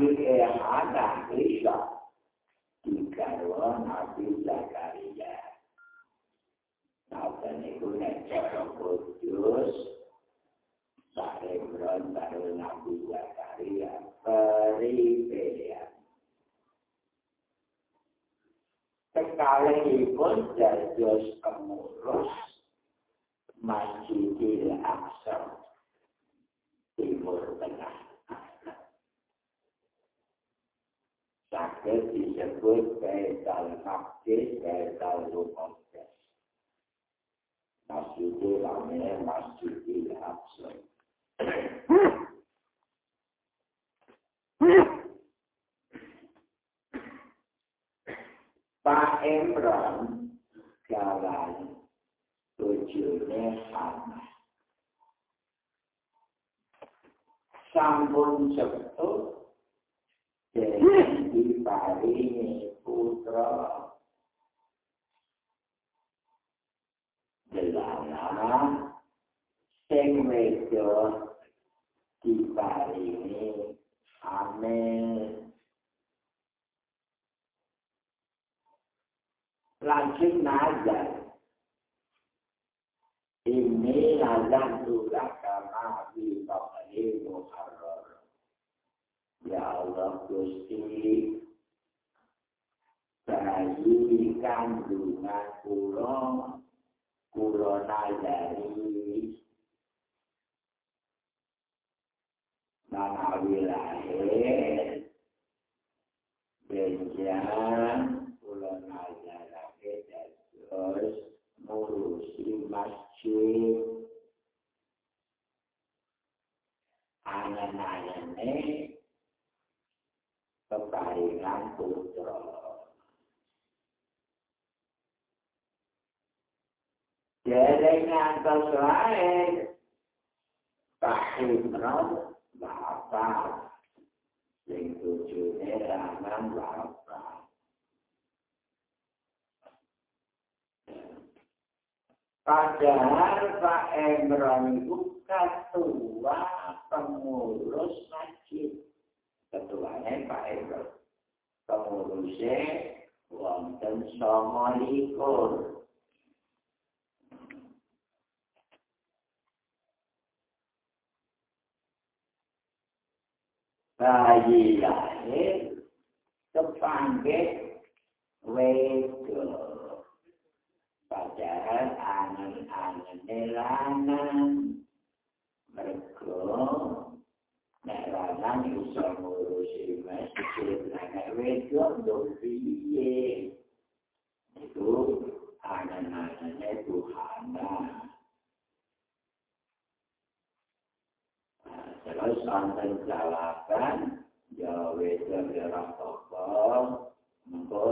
Yang ada Isa. Digawa Nabi Zakaria. Nabi itu necok kudus. Pak Emron baru Nabi Zakaria. Peribadian. Sekali pun jajus pengurus Masjidil Aqsa Timur Tengah. Sakit disebut Baitul Maqdis, Baitul Muqaddas. Masjidil Amir, Masjidil Aqsa. Pak Imran jalan tujuannya sama. Sambung sebut dengan diparingi putra Delana sing wedo diparingi Amin. Lanjut nazar. Ini nazar sudah kama di Bakali Muharrar. Ya Allah Gusti, bayi kandungan kulo, kulo nazari, manawi lahir, benjang, kulo nazarake terus ngurusi masjid angan-angane keparingan putra. Jadi ngantos lain Pak Imran Bapak. Sing tujuhnya ramang Bapak. Padahal Pak Imran itu ketua pengurus masjid. Ketuanya Pak Imran. Pengurusnya wonten sama likur. Bayi lahir kepanggil wedok. padahal angen-angen lanang mereka nek lanang iso ngurusi masjid nek wedok do piye? Itu angen-angen Tuhan terus anten ya wedok ya rapopo mengko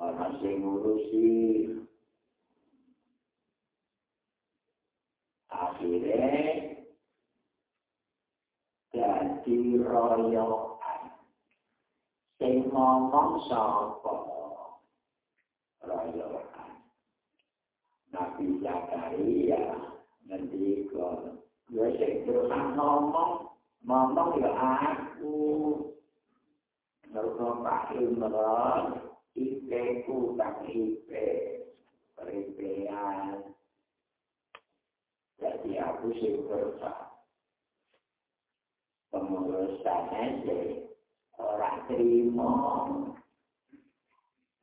orang sing ngurusi. Akhirnya jadi royokan sing ngomong sapa? Royokan Nabi Zakaria ngendika ya sing terus ngomong ngomong ya aku. Mereka Pak Imran, ipeku tak ipe, peripean, Jadi aku sih berkata, pengurusannya sih orang terima.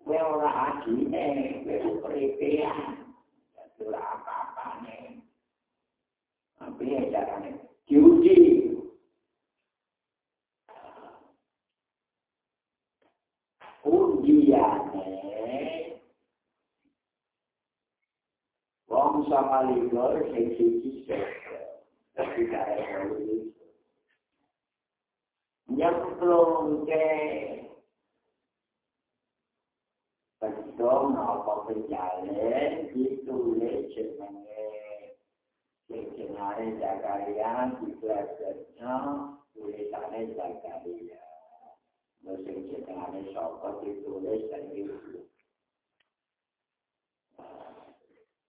Gue orang adine, gue peripian. Jadi apa-apa nih. Tapi ya caranya, diuji. Ujiannya, Wong sama ligor sing siji Tapi nhắm luôn che và số nọ có phải trả lễ chỉ tu lễ chuyện mà nghe. Chuyện chuyện nào đây trả cả đi á chỉ là chuyện nó tu lễ trả đây trả cả đi á mà chuyện chuyện nào đây sau có chỉ tu lễ sẽ đi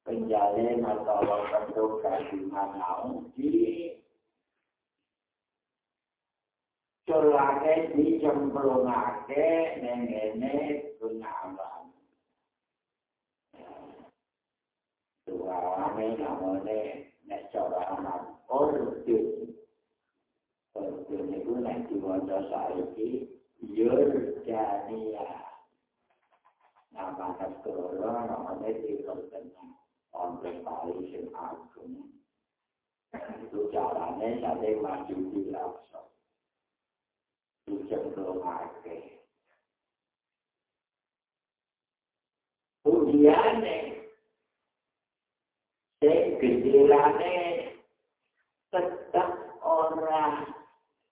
bây giờ lên mà tao còn tu cả gì mà não chỉ curlake di cemplungake nengene gunawan. Tuwane namane nek cara anak ordu. Ordu niku nek diwaca saiki Yordania. Nama sekolah namanya di Kota Onten Bali sing agung. Itu caranya saya maju di Laksa. Dicenderung ake. Ujiane. Sing gedelane tetap orang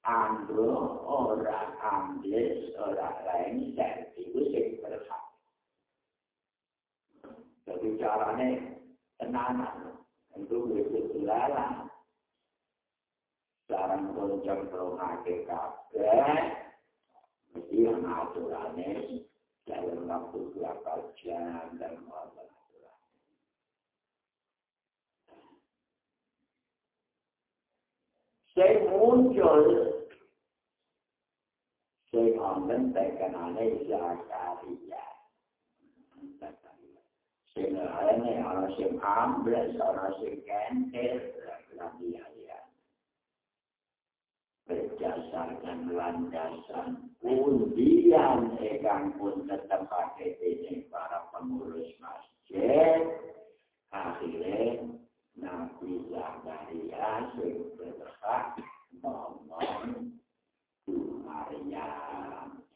anglo, orang ambles, orang lain, dan itu sing berhak. Jadi caranya tenanan itu wis dilarang Sekarang konjong rumahke kabeh. Mesti ana aturane. Dalam waktu berapa jam dan malam Saya muncul saya ngomong tekanane Zakaria. sing ana ana sing ambles ana sing kenter lagi ya berdasarkan landasan undian egang pun tetap pakai ini para pengurus masjid. Akhirnya Nabi Zakaria sing berhak ngomong Maria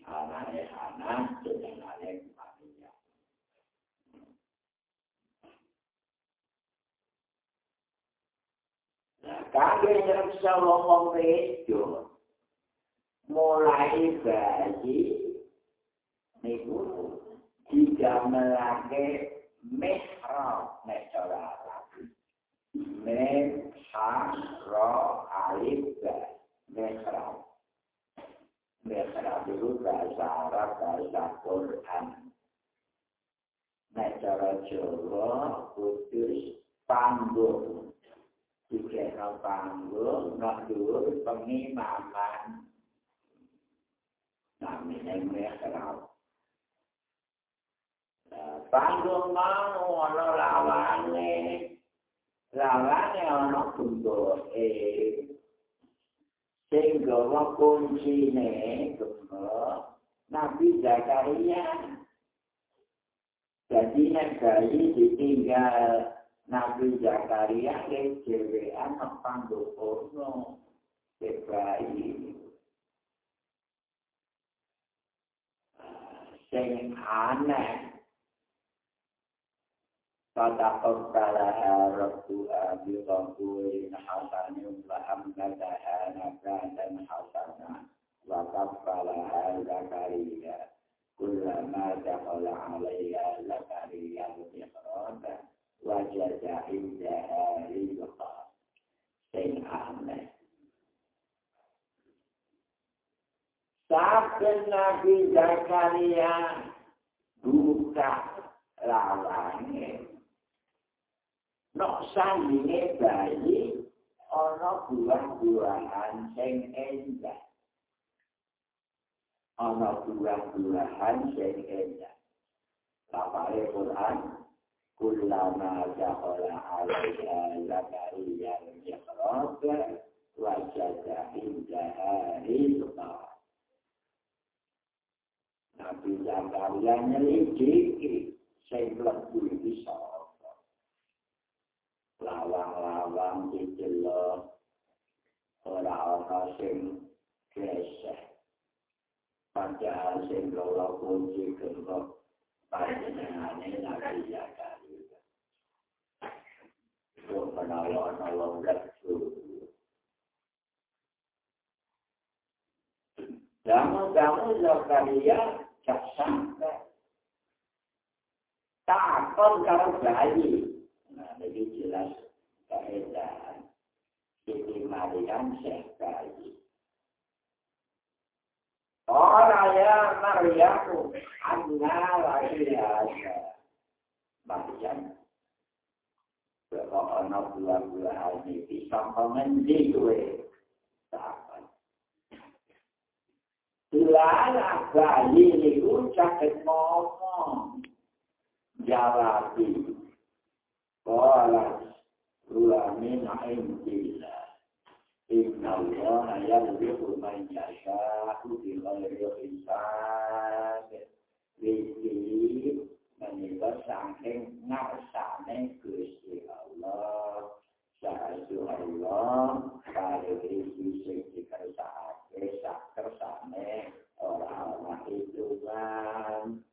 anak-anak anak Kabeh nyreksa wong wedo. Mulai bayi niku mihrab nek cara Arab. Mihrab alif mihrab. Mihrab itu bahasa Arab, bahasa Quran. Cara Jawa, kudus panggung. Jika no panggung, no dhuwur pengimaman. Namanya mihrab. Panggung mau ana lawane. Lawane ana bentuke. Sing gawa kuncine gembo Nabi Zakaria. Jadi nek bayi ditinggal Nabi Zakaria ke cewekan panggung porno sebayi. Sing aneh. Pada kepala Rabbu Abi Rabbuin Hasanim wa amgadaha nabradan hasana wa kepala Zakaria kullama dakhala alaiya Zakaria al-Miqradah wajah indah rizqa sing aneh Saben Nabi Zakaria buka lawange. Nok sandinge bayi ana buah-buahan sing endah. Ana buah-buahan sing endah. Lapare Quran كلما دخل عليها زكريا المحراب وجد عندها رزقا Nabi Zakaria nyelidiki sing mlebu iki sapa. Lawang-lawang didelok ora ana sing geseh. Padahal sing loro kunci gembok panjenengane Nabi Zakaria. Kamu-kamu Zakaria gak sampai. Kalau bayi. Nah, jelas keadaan. Siti Maryam Syekh bayi. Orang ya Maryam, anna lagi ada. Maryam ana buah-buahan iki saka ngendi kowe takon Lala bayi niku caket ngomong. Jawabi Kala ulami na'indillah Inna Allah yalbihu man yasha'u bi ghairi hisab. Rizki menika saking ngarsane Gusti Allah Sa'adu Allah kare rizki sing dikersakake sak kersane ora ana hitungan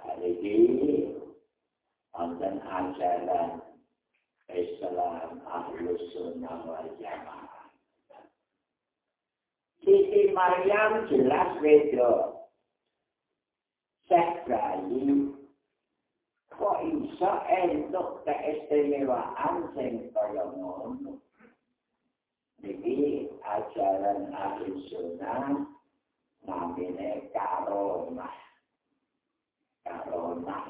Hari ini wonten ajaran Islam Ahlus Sunnah wal Jamaah. Siti Maryam jelas beda. Sek bayi kok iso entuk keistimewaan sing kaya ngono. Jadi ajaran ahli sunnah namanya karomah. Karomah.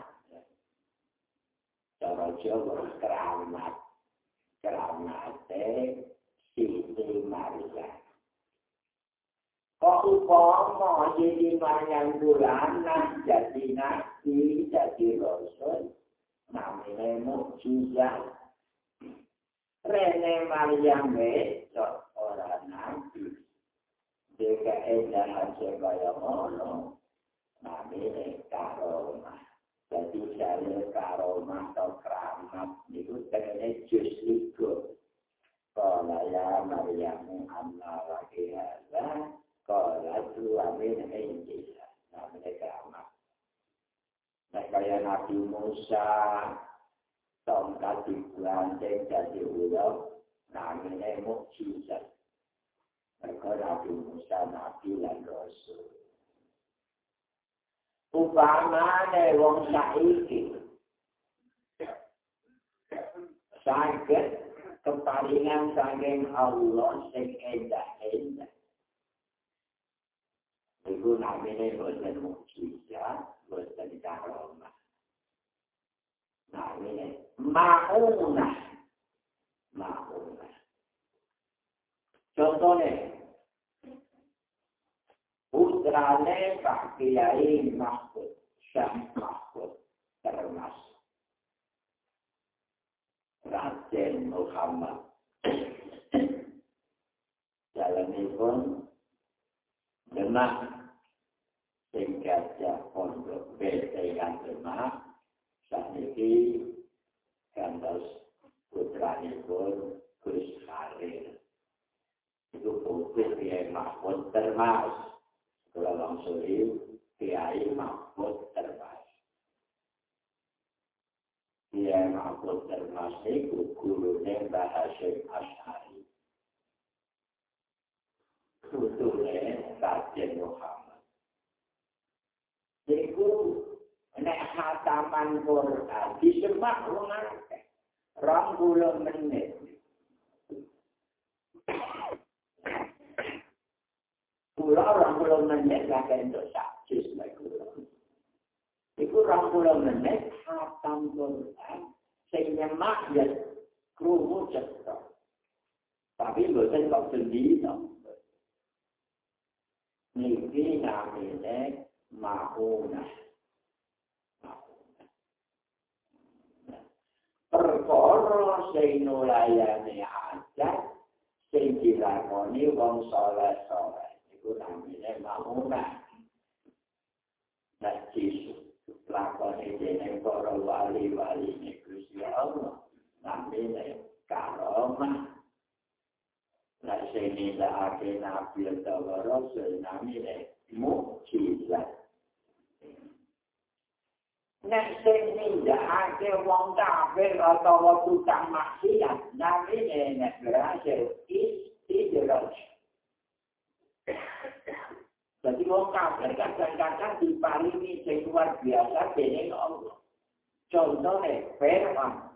Cara Jawa keramat. Keramate Siti. Kok upama jadi Maryam bulanan jadi nabi, jadi rasul, namanya mukjizat. Rene Maryam besok orang nabi. Jika endah aja kaya ngono, namanya karomah. Jadi saya karomah atau keramat itu ternyata jus likur. Kalau ya Maryam Allah lagi ada, kalau suami Injil, namanya keramat. Nah, kayak Nabi Musa, tongkat dibanting jadi ulo, namanya mukjizat. Mereka Nabi Musa, Nabi dan Rasul. Upamane wong saiki sakit kepalingan saking Allah sing endah-endah. Iku namanya bosan mukjizat, bosan karomah. Namanya maunah. Maunah. Contohnya, putrane Pak Kiai Mahfud, Syah Mahfud, termasuk. Raden Muhammad. Jalanipun Demak sakniki kantos putranipun Gus Khalil. Itu putih Kiai Mahfud termas. Kalau langsung Kiai Mahfud termas. Kiai Mahfud termas itu gurunya bahasa Asyari. Tutulnya Raden Muhammad. Itu nek hataman Quran disemak wong akeh. Rong puluh menit. Kula rong puluh menit kakek untuk saksis lagi Iku rong puluh menit hatam Quran. Sing nyemak ya krumu cetok. Tapi bukan kok sendiri Niki namanya mahunah. Sing nulayani adat sing dilakoni wong saleh-saleh iku namine mahunah. Nek Yesus lakoni dening para wali-wali nek Gusti Allah namine karomah. Nek sing nindakake nabi utawa rasul namine mukjizat. Nek sing nindakake wong kafir utawa tukang maksiat namine nek berhasil istidraj. Jadi wong kafir kadang-kadang diparingi sing luar biasa dening Allah. Contohnya Fir'aun.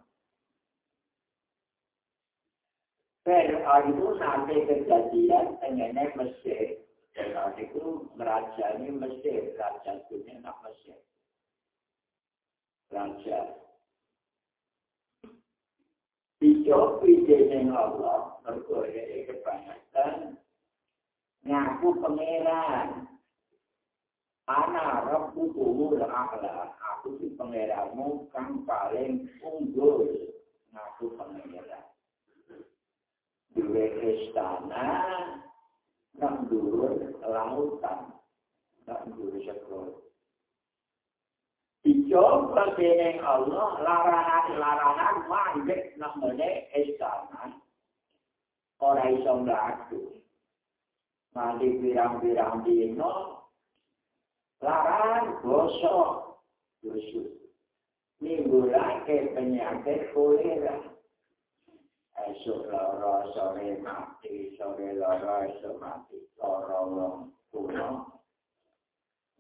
Fir'aun itu nanti kejadian pengennya Mesir. Fir'aun itu merajani Mesir, raja dunia Mesir. Raja. Dicobi dengan Allah, berkorea kebanyakan, ngaku pangeran. Ana rabbu umul a'la, aku si pangeranmu kang paling unggul, ngaku pangeran. Dua istana, nang durur lautan, nang durur sekolah. Dicoba dengan Allah, larangan-larangan mandek namanya istana. Orang iso ngelaku. Mandi pirang-pirang dino, larangan gosok. Gosok. Minggu lagi penyakit kolera. Esok loro, sore mati, sore loro, esok mati. Loro wong kuno.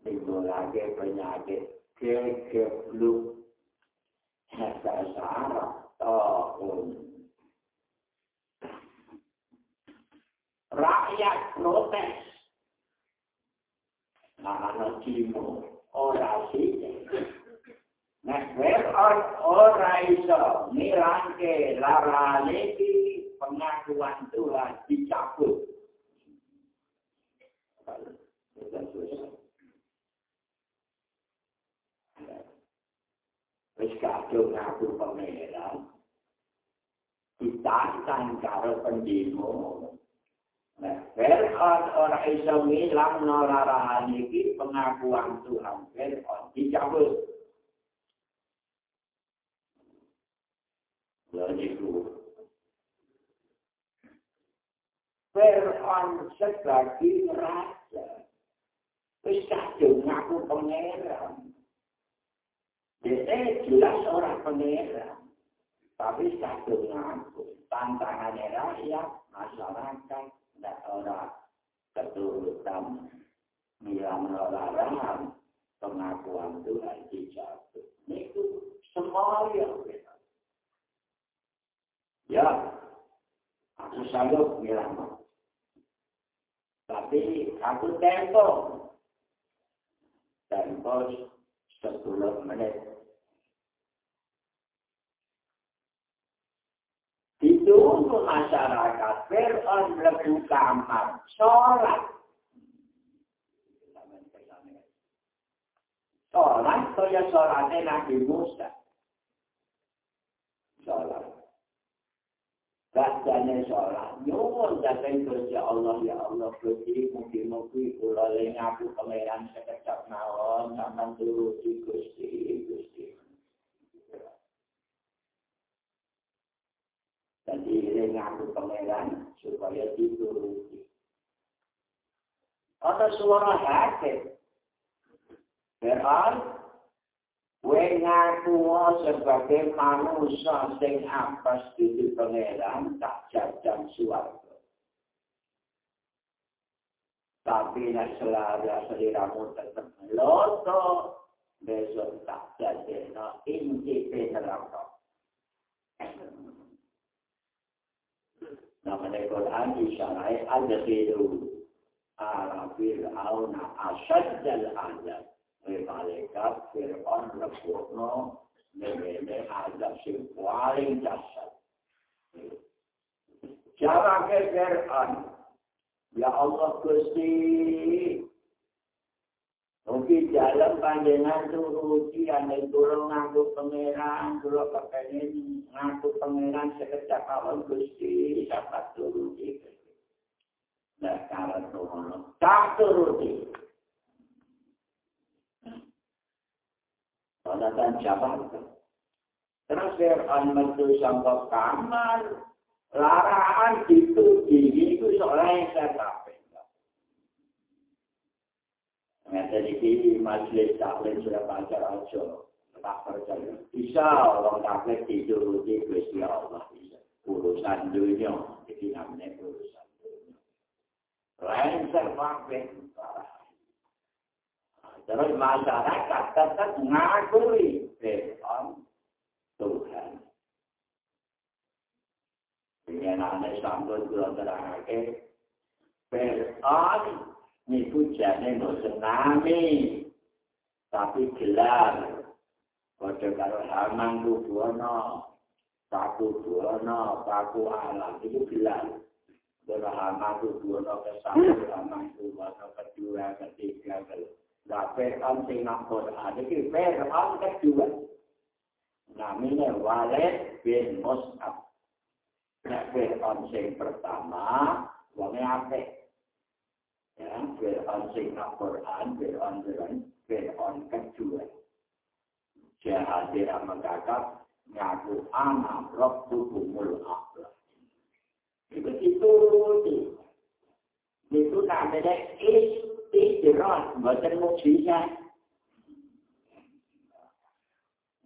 Minggu kegebluk hasasara tahun. Rakyat protes. Nah, anak cimo, ora sih. Nek on ora iso mirangke lara lagi pengakuan Tuhan dicabut. Wis kadung ngaku pangeran ditantang karo pendemo Nah, Fir'aun orang iso ngilang norarahan ini pengakuan Tuhan Fir'aun dicabut. Jadi itu. Fir'aun sebagai raja. Wis kadung ngaku pangeran. Dia jelas orang pengira. Tapi satu ngaku. Tantangannya rakyat, masyarakat, dan orang keturutan milang larangan pengakuan Tuhan dijatuh. Itu semua yang kita. Ya, aku sanggup bilang. Tapi aku tempo. Tempo sepuluh menit. Ditunggu masyarakat Fir'aun lebih kamar, sholat. Sholat, kaya sholatnya Nabi Musa. Sholat. Bacanya sholat. Nyuwun datang Gusti Allah, ya Allah, Gusti, mungkin-mungkin kula lengaku pangeran sekecap mawon, sampean turuti Gusti, Gusti. Jadi lengaku pangeran supaya dituruti. Ada suara hati. Berarti Kowe ngaku sebagai manusia sing apes di pangeran tak jajan suarga. Tapi nak selada seliramu tetap loto, besok tak jajan no inti peneraka. Nama Quran isyarai ada biru. Arafil auna asyajjal azab. Malaikat Fir'aun lepurno memene azab sing paling dasar. Cara ke Fir'aun, Ya Allah Gusti, Mungkin dalam panjenengan turuti ane turun nganggo pangeran, kula kepengin nganggo pangeran sekejap awal Gusti, dapat turuti. Nah, kalau turun, tak turuti. Salatan. Terus Fir'aun metu sampai kamar. Larangan itu diri itu yang saya kafe. Ngerti di sini majelis taklim sudah pacar aja. Tak percaya. Bisa orang kafe tidur di Gusti Allah. Urusan dunia. Ini namanya urusan dunia. Lain. Terus masyarakat tetap mengakui Fir'aun Tuhan. Dengan aneh sambut kula terangake Fir'aun niku jane no tsunami tapi gelar Padha karo hamang kubuana, paku buana, paku alam itu bilang. Kalau hamang kubuana kesatu, hamang kubuana kedua, ketiga, Lah Fir'aun sing nang Quran iki Fir'aun kedua. Namanya Walid bin Mus'ab. Nah, Fir'aun sing pertama, wongnya apik. Ya, Fir'aun sing nang Quran, Fir'aun Fir'aun kedua. jahadir mengkakak ngaku anak roh tubuhmul akhlak. Itu itu itu namanya istirahat, bukan mukjizat.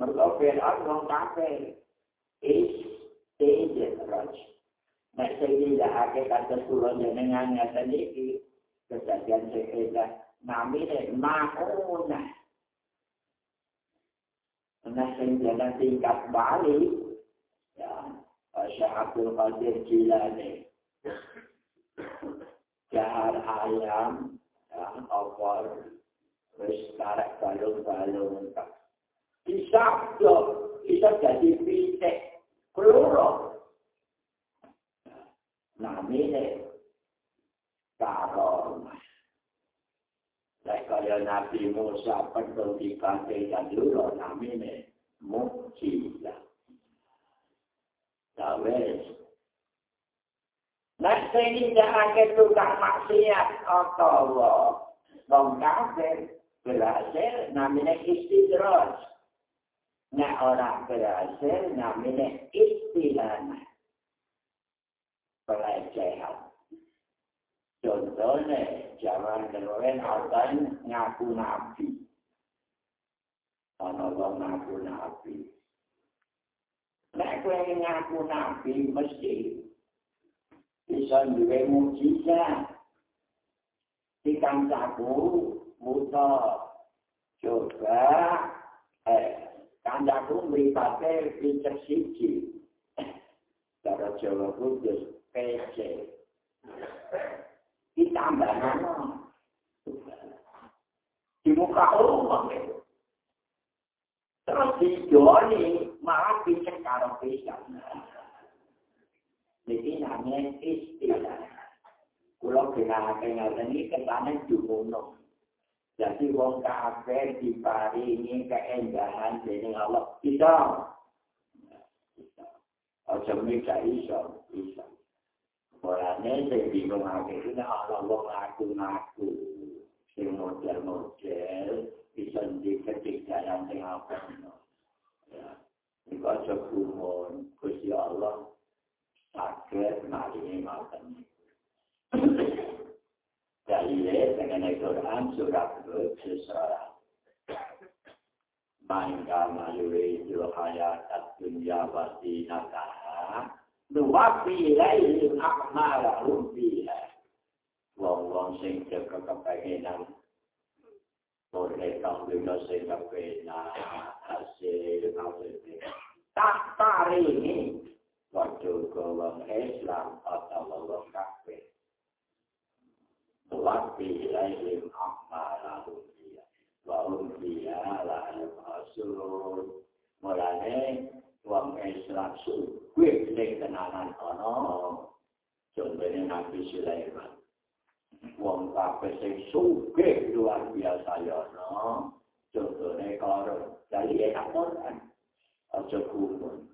Mereka Fir'aun ngomong kafe. Istirahat. Nah, sehingga hakikat kesuruhan jenengan nyata ini, kejadian sekitar, namanya makunah. Nah, jalan tingkat Bali, ya, Syekh Abdul Qadir Jilani, Jahar Ayam, ya, Opor, wis karek balung-balung, bisa dong, bisa jadi pitik, peluru. Namanya, karomah. Lek kaya Nabi Musa perlu dibantai dan dulu namanya mukjizat. Tawes. Nek sing ndakake tukang maksiat atau wong kafir berhasil namanya istidroj. Nek orang berhasil namanya istilah. Pelecehan. Contohnya, zaman kemudian orang ngaku nabi. Ono wong ngaku nabi. Nek kowe ngaku nabi mesti bisa duwe mujizat. Di kancaku buta coba eh kancaku mripate pinter siji. Cara Jawa Kudus PC. ditambah nama. Di muka itu. Terus di Joni malah bisa karo bisa. Jadi namanya istilah. Kalau kenal ini kesana jumunuk. Jadi wong kafir diparingi keendahan dari Allah. Bisa. Ojo bisa, bisa. Bisa. Orangnya saya bingung aja, ini Allah wong ngaku-ngaku. Sing model-model, bisa diketik jalan yang apa. Ya. Ini aja kumun, kusi Allah, sakit, mari ini makan. Dalilnya dengan Al-Quran surat Al-Isra. Man kana yuridu hayat dunya wa zinataha nuwafi laihim akmalahum biha. Wong-wong sing jaga kepengenan boleh kamu sing kepengenan hasil kamu tak taringi waktu wong Islam atau wong kafir. Nuwafi laihim akmalahum biha. Wahum biha lahum asurun. Mulanya wong Islam suwe sing kenalan ana contohnya Nabi Sulaiman wong kabeh sing suwe luar biasa ya ana contohnya karo dari Quran aja kumpul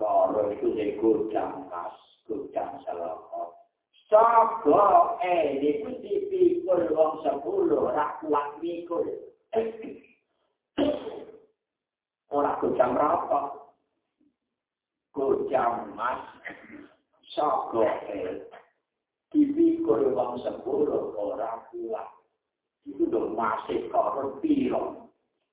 karo itu di gudang mas gudang salakot Sapa eh di putih pikul wong sepuluh rakuat pikul ora gojam rapa gojam mas el iki kore wong sepuro ora kuat. Itu do masih karo piro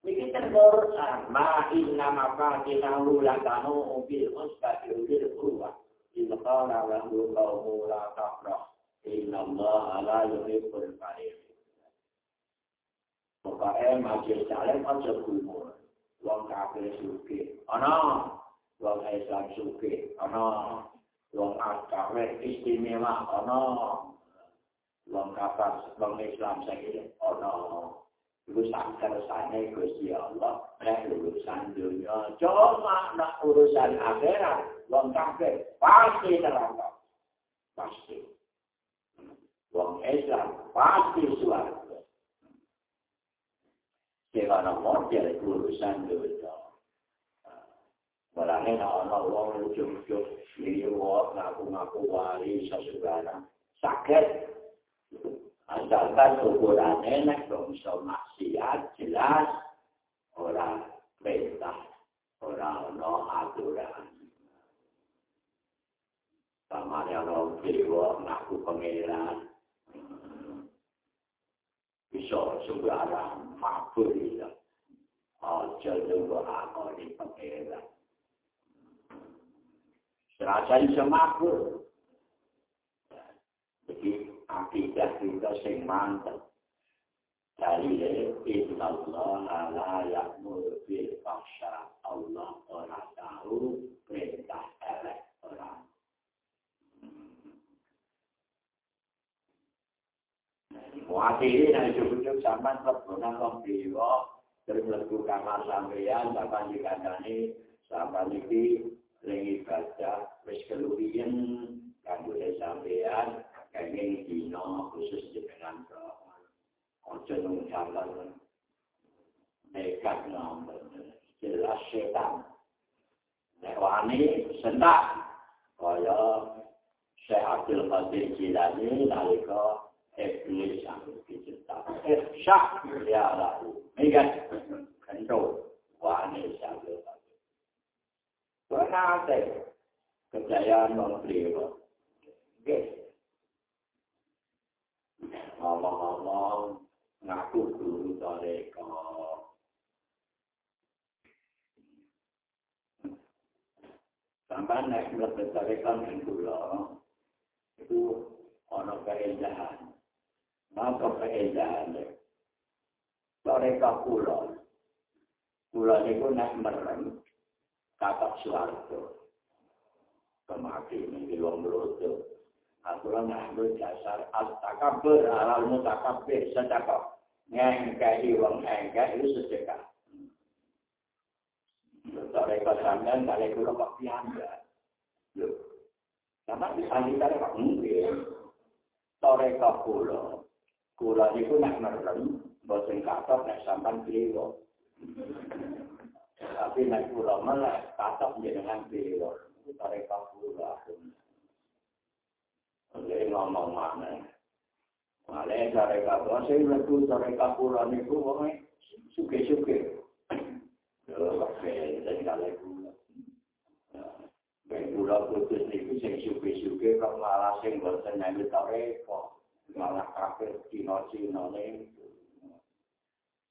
iki terbor sama inna maka kita ulang kanu bil mustaqil bil kuwa inna qala wa hu qawmu la taqra inna Allah la yuhibbul farid Pokoknya majlis jalan aja kumur. wong kafir suke ana wong Islam suke ana wong kafir istimewa. Ana wong kafir wong Islam saiki ana iku sak kersane Gusti Allah nek urusan dunia. Cuma nak urusan akhirat, wong kafir pasti neraka. Pasti. Wong Islam pasti suarga. Sebab model urusan dunia. Mulane ana wong ujug-ujug liwat ngaku-ngaku wali sesugana. Sakit. Asalkan ukurannya nek bangsa maksiat jelas orang perintah, orang no aturan. Sama ada orang dewa ngaku pengeran. Bisa sembarang mabur itu. Aja nunggu aku di pengeran. Serasa bisa mabur. Jadi akidah kita sing mantep. Dari Inna Allah la ya'mur bil fahsya Allah ora tahu perintah elek orang. Muatiri dan cukup-cukup sampai terbunuh kong dewa terus melakukan kamar sampeyan sampai dikandani sampai ini lengi baca wis keluwian kanggo sampeyan kenging dino khusus dengan ojo nung jalan. Nekat nomor jelas setan. Newani sentak. Kaya Syekh Abdul Qadir Jilani nalika iblis yang dicipta ihsyak ya lahu megat kento wani Syekh Kenapa? Kejayaan membeli, Yes. Ngomong-ngomong, ngaku guru toreko. Sampai naik melebihi toreko yang dulu, itu ada keindahan. Maka keindahan itu. Toreko pulau. Pulau itu naik merem, kakak suarga. Kemarin ini belum berutuh. aturan nganggo dasar al-takabur alal mutakabir sedekah ngengkai wong ngengkai itu sedekah Sore kau sampean kali kulo kok pianda. Lho. Sama di sandi kali kok mungkin. Sore kau kulo. Kulo niku nak merem, bosen katok nak sampan keliwo. Tapi nak kulo malah katok jenengan keliwo. Sore kau kulo. Oke, ngomong mana? Malah cara kapal, saya letu cara kapal niku, wong suke-suke. Yo, oke, jadi kalau itu, Ben kula putus niku sing suke-suke kok malah sing boten nyambut toreko. Malah kafir Cina-Cina niku.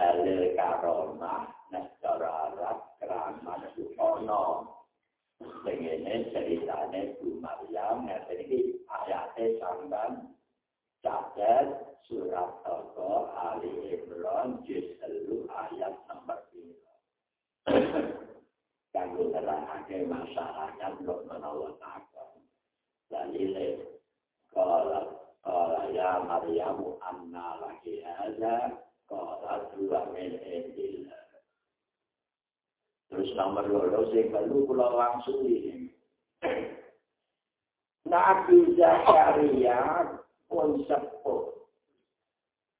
dalil karomah, nasara Arab, keramat, ono. Begini ceritanya Bu Maryam, nanti ini ayatnya sampai catat surat Toko Ali Imran juz ayat nomor 3. Kanggo terangake masyarakat untuk menolong takon. Dalile kalau kalau ya Maryamu anna laki Terus nomor loro sing perlu kula langsung ini. Nabi Zakaria pun sepuh.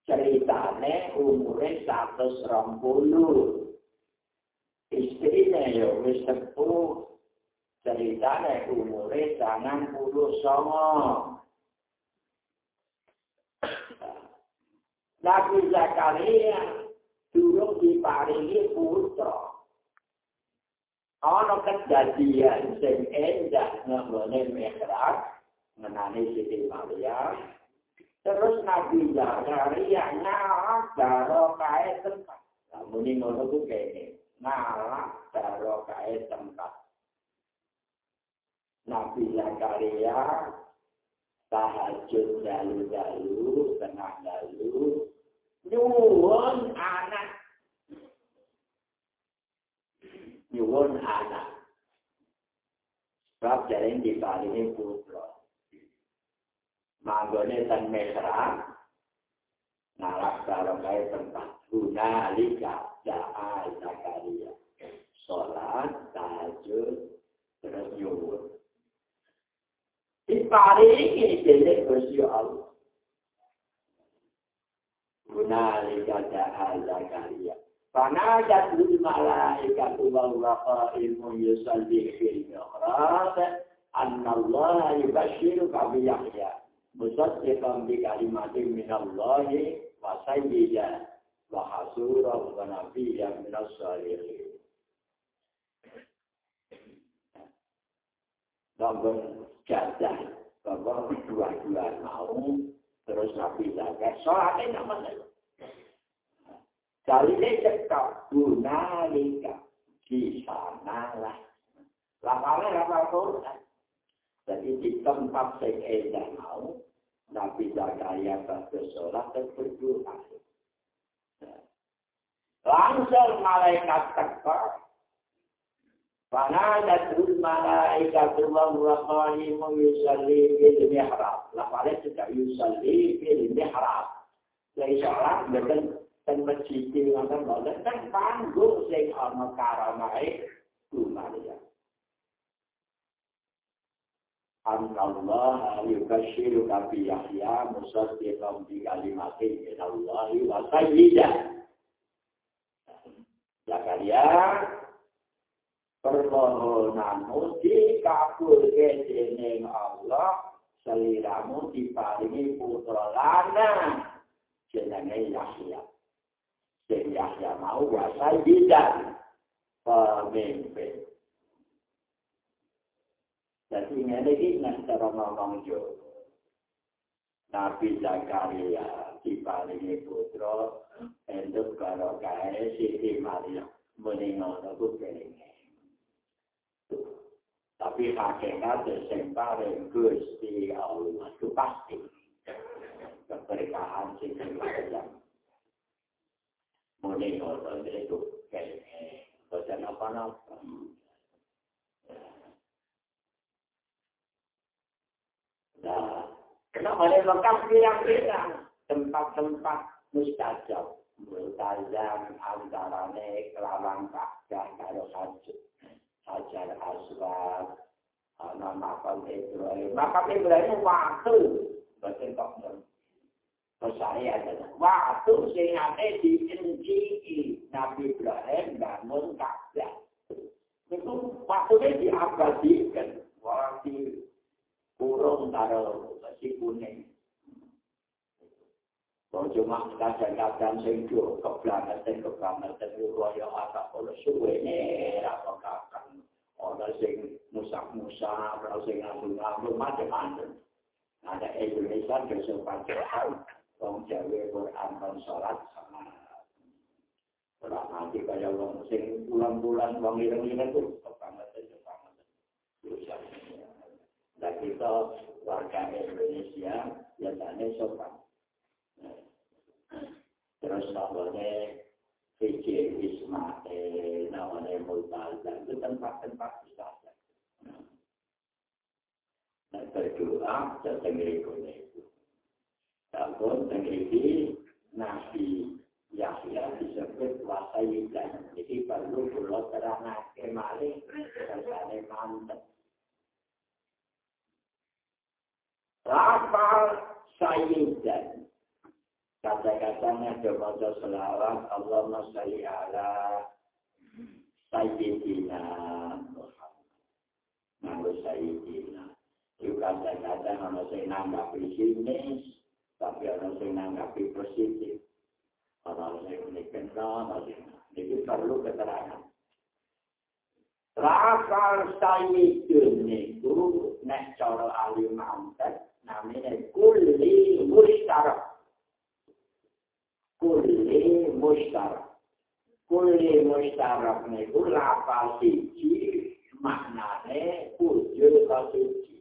Ceritane umure 120. Istrinya ya wis sepuh. Ceritane umure 99. Nabi Zakaria durung diparingi putra. ana kejadian sing endah nggone mihrab menani Siti Maria. Terus Nabi Zakaria nyawa karo kae tempat. Muni ngono ku kene ngalak karo kae tempat. Nabi Zakaria tahajud dalu-dalu tengah dalu nyuwun anak. Nyuwun anak. Sebab jaring diparingi putra. Manggone ten mesra nalak karo kae tempat guna lika ja'a zakaria sholat tahajud terus nyuwun Diparingi dijelek Gusti Allah. Hunalika ta'ala kaliya. Fanadat lil malaikatu wal waqa'imu yusalli fil mihrab anna Allah yubashshiruka bi Yahya musaddiqan bi kalimatin min Allah wa sayyidan wa hasuran wa nabiyyan min as-salihin. Namun jadah bahwa dua-dua mau terus Nabi Zakat soalnya namanya Kali ini cekap gunalika di sana lah. Lafal Quran. Jadi di tempat saya edah mau, Nabi Zakaria sholat dan berdoa. Langsung malaikat tekor. Fanadatul malaikat Allah qahimu yusalli fil mihrab. Lafalnya sudah yusalli fil mihrab. Jadi sholat dengan dan masjid dengan dan panggung sing ana karamai kumariya. أن الله يبشرك بيحيى مصدقا بكلمات من الله وسيدا Zakaria permohonanmu dikabulke dening Allah seliramu diparingi putra lanang jenenge Yahya sing Yahya mau wasai bidan pemimpin Jadi ini nak cara ngomong. Nabi Zakaria diparingi putra enduk karo kae Siti Maria meninggal aku kene. Tapi hakikat sing paling Gusti Allah itu pasti keberkahan sing yang meninggal itu kene. Bosan apa-apa. Nah, kenapa ada lengkap pirang-pirang tempat-tempat mustajab. Multazam antarane kelawang kakak karo hajat. Hajar aswad, ana makam Ibrahim. Makam Ibrahim waktu. Betul kok. Pesari adalah waktu sing ate diinci Nabi Ibrahim bangun Ka'bah. Itu waktunya diabadikan. Waktu kurung karo besi kuning. Kau cuma kadang-kadang do keblangetan keblangetan itu kaya agak kalau suwe ini apa kakak. Ada sing musak-musak, ada sing ngabung-ngabung, macam-macam. Ada Indonesia kesopan Tuhan, Wong Jawa Quran dan Salat sama. Kalau nanti kaya wong sing bulan-bulan wong ireng-ireng itu keblangetan, keblangetan. Dan kita warga Indonesia biasanya sopan. Terus namanya PJ Ismail, namanya Multazam, itu tempat-tempat wisata. Dan berdoa dan berikutnya itu. Namun negeri Nabi Yahya disebut wasayidan. Jadi perlu pulau terang kemarin, rasanya mantap. Lafal sayyidan. Kata-katanya kepada selawat Allah salli ala sayyidina Muhammad. Nama sayyidina. Itu kata-kata nama saya nanggapi sinis, tapi orang saya nanggapi positif. Orang saya menikah, itu perlu keterangan. Lafal sayyidun itu, nek cara alim namanya kulli mustarak. Kulli mustarak. Kuli musyarak niku lapal siji maknane wujud suci.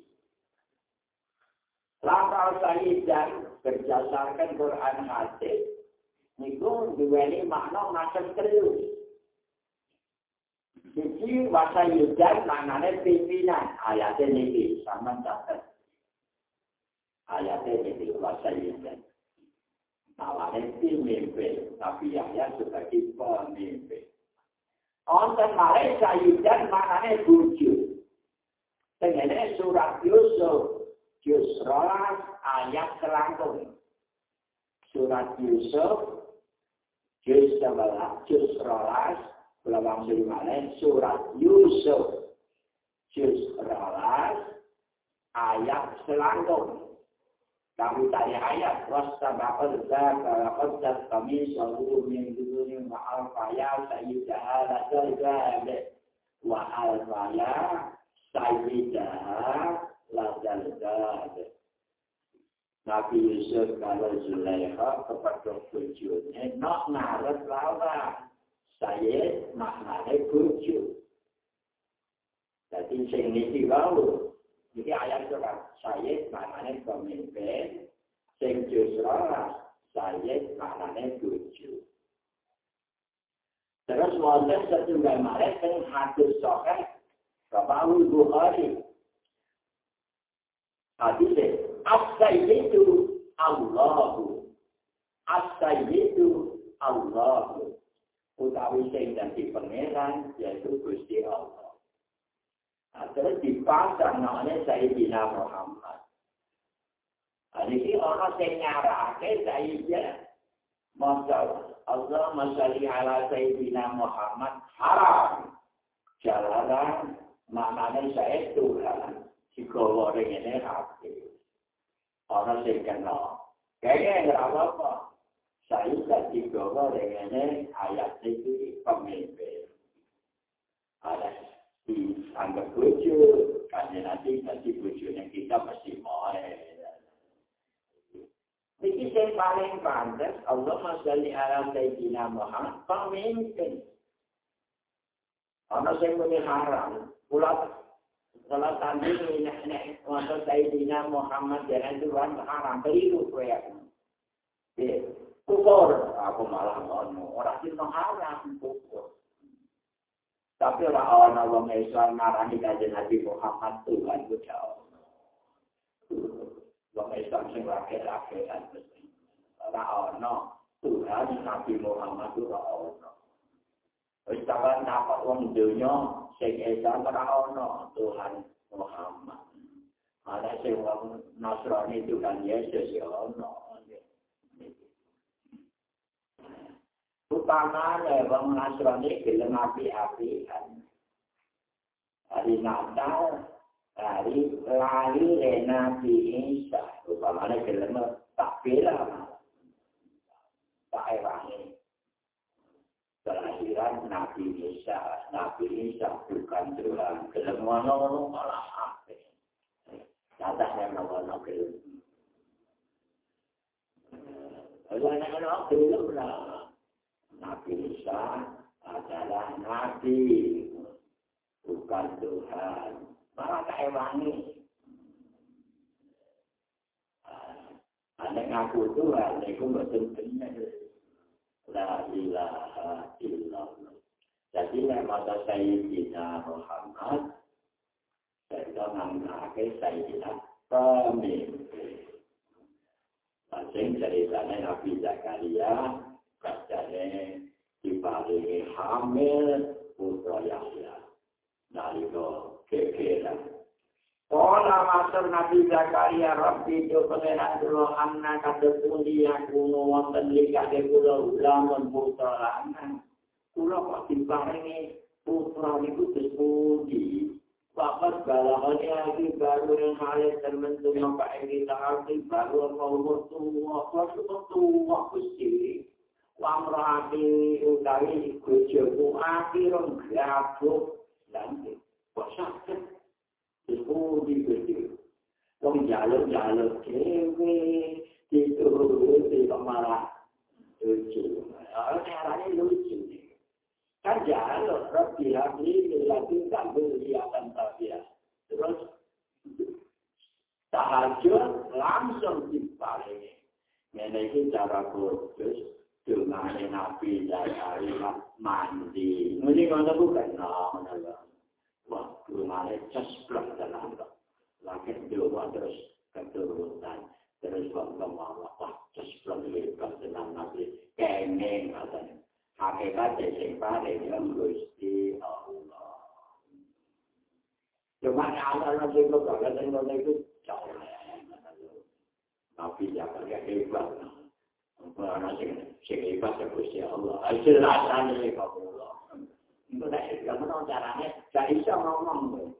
Lapal sayyidan berdasarkan Quran hadis niku duweni makna macam terus. Siji wasa yudan maknane pimpinan ayatnya niki sama catat. Ayatnya niki wasa yudan. Nawane pemimpin, tapi Yahya sebagai pemimpin. Onten mare sayudan maknane buju. Tengene surat Yusuf, juz ayat selangkung. Surat Yusuf, juz sebelas, juz rolas, surat Yusuf, juz rolas, ayat selangkung. Kami tanya ayat wasta bakal zaka qaddat kami salu min duni wa alfaya sayyidah la jalgad wa alfaya sayyidah la jalgad Nabi Yusuf kalau Zulaikha kepada tujuannya nak narat lawan saya maknanya bujuk. Jadi sing ini kalau Jadi ayat surat Sayyid maknanya pemimpin, sing justru Sayyid maknanya tujuh. Terus wonten setunggal malih sing hadis sahih Rabbul Bukhari. Hadis As-Sayyidu Allahu. As-Sayyidu Allahu. Utawi sing dadi pangeran yaitu Gusti Allah. Terus dipasang namanya Sayyidina Muhammad. Ini orang yang nyarake Sayyidina Masa Allah masyali ala Sayyidina Muhammad haram. Jalanan maknanya saya Tuhan. Jika orang ini hati. Orang yang kenal. Kayaknya enggak apa-apa. Saya kalau dengan ini ayat itu pemimpin. Ada dianggap bojo, karena nanti nanti bojonya kita pasti mau. Ini yang paling pantas, Allah masyali ala Sayyidina Muhammad, pemimpin. Karena saya punya haram, pulau kalau tadi ini nek waktu Sayyidina Muhammad jangan Tuhan haram, beriru ya. Kukur, aku malah ngono, orang itu haram, kukur. Tapi ora ana wong Islam ngarani kanjeng Nabi Muhammad Tuhan ku jauh. Wong Islam sing rakyat-rakyat kan ora ana Tuhan Nabi Muhammad ora ana. Wis taban apa wong dunya sing Islam ana Tuhan Muhammad. Ada sing wong Nasrani Tuhan Yesus ya ana. Utamanya wong Nasrani gelem api-api. Hari Natal, hari lahir Nabi Isa. Utamanya gelem tak bela. Tak ewangi. Kelahiran Nabi Isa. Nabi Isa bukan Tuhan. Gelem ngono-ngono malah api. Datangnya ngono gelem. Kalau anak-anak belum lah. Nabi Isa adalah Nabi, bukan Tuhan. Malah kewangi. Anak ngaku Tuhan, itu betul-betul La ilaha illallah. Jadi mata Sayyidina Muhammad, saya mengenai Sayyidina pemimpin. Masing ceritanya Nabi Zakaria, kadane diparingi hamil putra Yahya nalika kekeran Kala matur Nabi Zakaria Rabbi itu pengenan dulu anak kata pundi yang kuno wonten likade kula ulamun putra lanang. Kula kok diparingi putra niku dispundi. Bapak balahane lagi baru yang halus terbentuk nampak ini arti baru mau umur tua, kok tua kusti. Wamrati utawi bojoku akhirun gabuk lan kok sakit? Iku di bojo wong jaluk-jaluk dhewe itu di pemarah lucu. Caranya lucu Rabbi Habli lagi kabul akan tabiat. Terus tahajud langsung diparingi. Ini ini cara khusus dengan Nabi Zakaria mandi. Ini mana bukan nama Wah, rumahnya cesplok dalam Lagi dua terus keturunan. Terus ngomong, wah, cesplok lepas dengan Nabi. Kengeng katanya. Hakikat sing paling yang Gusti Allah. Cuma ada nanti kok kalau dengan itu jauh Tapi jangan kayak hebat. Karena sing sing hebat ya Gusti Allah. Jelas ane kok Allah. Itu nek kamu tahu caranya, gak bisa ngomong.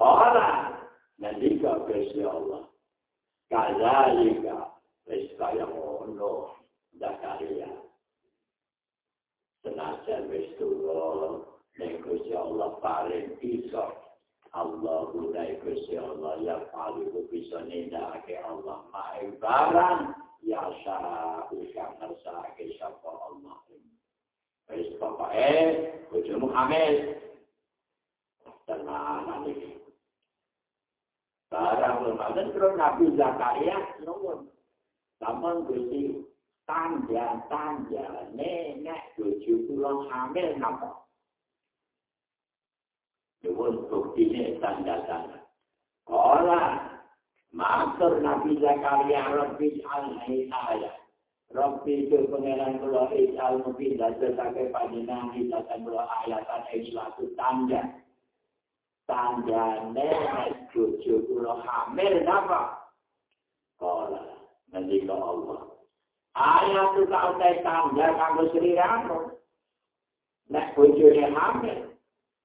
Orang nanti kau Gusti Allah. Kazalika wis kaya ngono Zakaria senajan wis tuwa nek Gusti Allah paling bisa Allah udah Gusti Allah ya paling bisa nindakake Allah mae barang ya sah usia ngersa ke siapa Allah. Wis papa eh bojomu hamil. Tenang nanti barang lumayan terus Nabi Zakaria nunggu Sampun Gusti tanda-tanda nenek bojo kula hamil napa? Nyuwun buktine tanda-tanda. Ora matur Nabi Zakaria Rabbi al-Hayya. Rabbi itu pengeran kula isal mungkin dadosake panjenengan kita kula ayatan islatu tanda. Tanda nenek bojo kula hamil? Ora nanti ke Allah. Ayat itu tak usah tanda Sri Rano. Nek bojone hamil.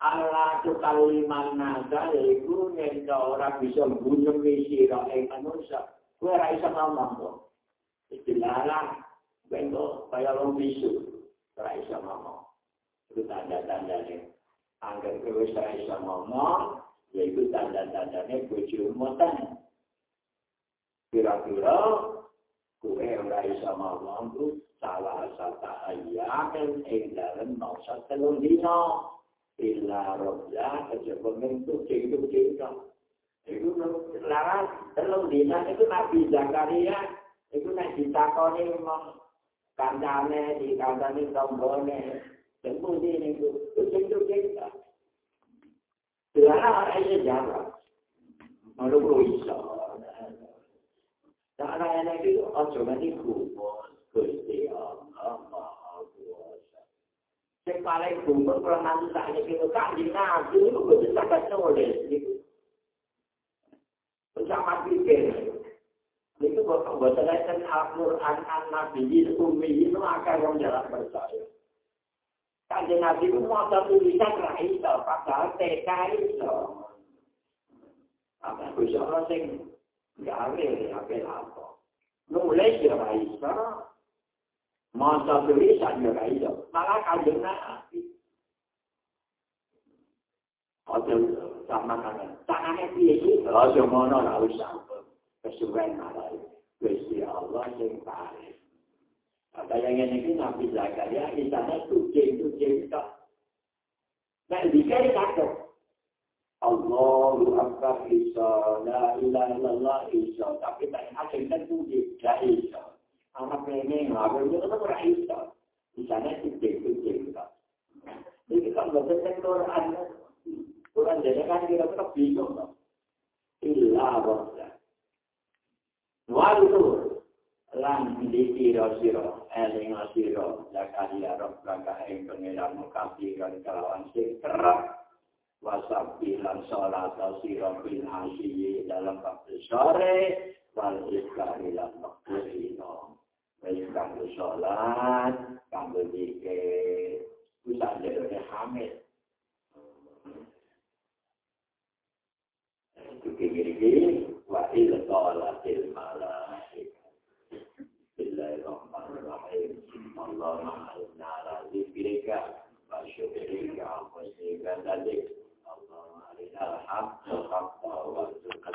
Allah itu kaliman naga itu nenda orang bisa bunuh misi roh yang manusia. Gue rasa ngomong kok. Istilah bentuk kaya orang bisu. Rasa ngomong. Itu tanda-tandanya. Angger gue rasa ngomong. Yaitu tanda-tandanya bojone motan. Kira-kira kue ora iso mampu salah satu ayat ing dalem masa telung dino illa roja kejaba mentuk cingkuk cingkuk itu laras telung dino itu Nabi Zakaria itu nak ditakoni memang kancane di kancane tombone temu di ini itu cingkuk cingkuk Sekarang orang ini jawab, malu iso. Cara enak itu ojo mati kumpul, gusti Allah maha kuasa. Yang paling kumpul kalau nanti tak ada kita tak di nabi itu betul sangat nulis. Bersama pikir. Itu kalau buat kan Al-Quran An-Nabi itu itu akan orang jalan percaya. Kanjeng Nabi itu mau tulisan raisa, padahal TK itu. Apa bisa orang sing gawe ape apa. Nulis ya ora Masa ya ora iso. Malah kanjeng Nabi. Ojo sama kan. Tangane piye iki? Ojo ngono ora usah. Kesuwen malah. Gusti Allah sing paling. Ada yang ini Nabi Zakaria, misalnya tujuh-tujuh itu. Nah, dikari takut. Allahu Akbar Isa, La ilaha illallah Isa. Tapi tak asing kan puji, La Isa. Anak ini, ngabur itu kan ora Isa. Misalnya titik-titik kita. Jadi kan bahasa Quran, jadi kan kita tetap bingung. Illa wabda. Walu lan di siro-siro, eling siro, Zakaria, Rabbaka, yang pengeran mukati, kan kalawan kerap, wasabi lan sholat sira bil asyi dalam waktu sore wal iskari lan waktu baik kanggo sholat, kanggo zikir, usah jadinya hamil. Eh, Itu kiri-kiri, wa il qalatil malaikat. Bismillahirrahmanirrahim. Allahumma inna ala zikrika wa syukrika wa husni ibadatik. Allahumma al-haqqa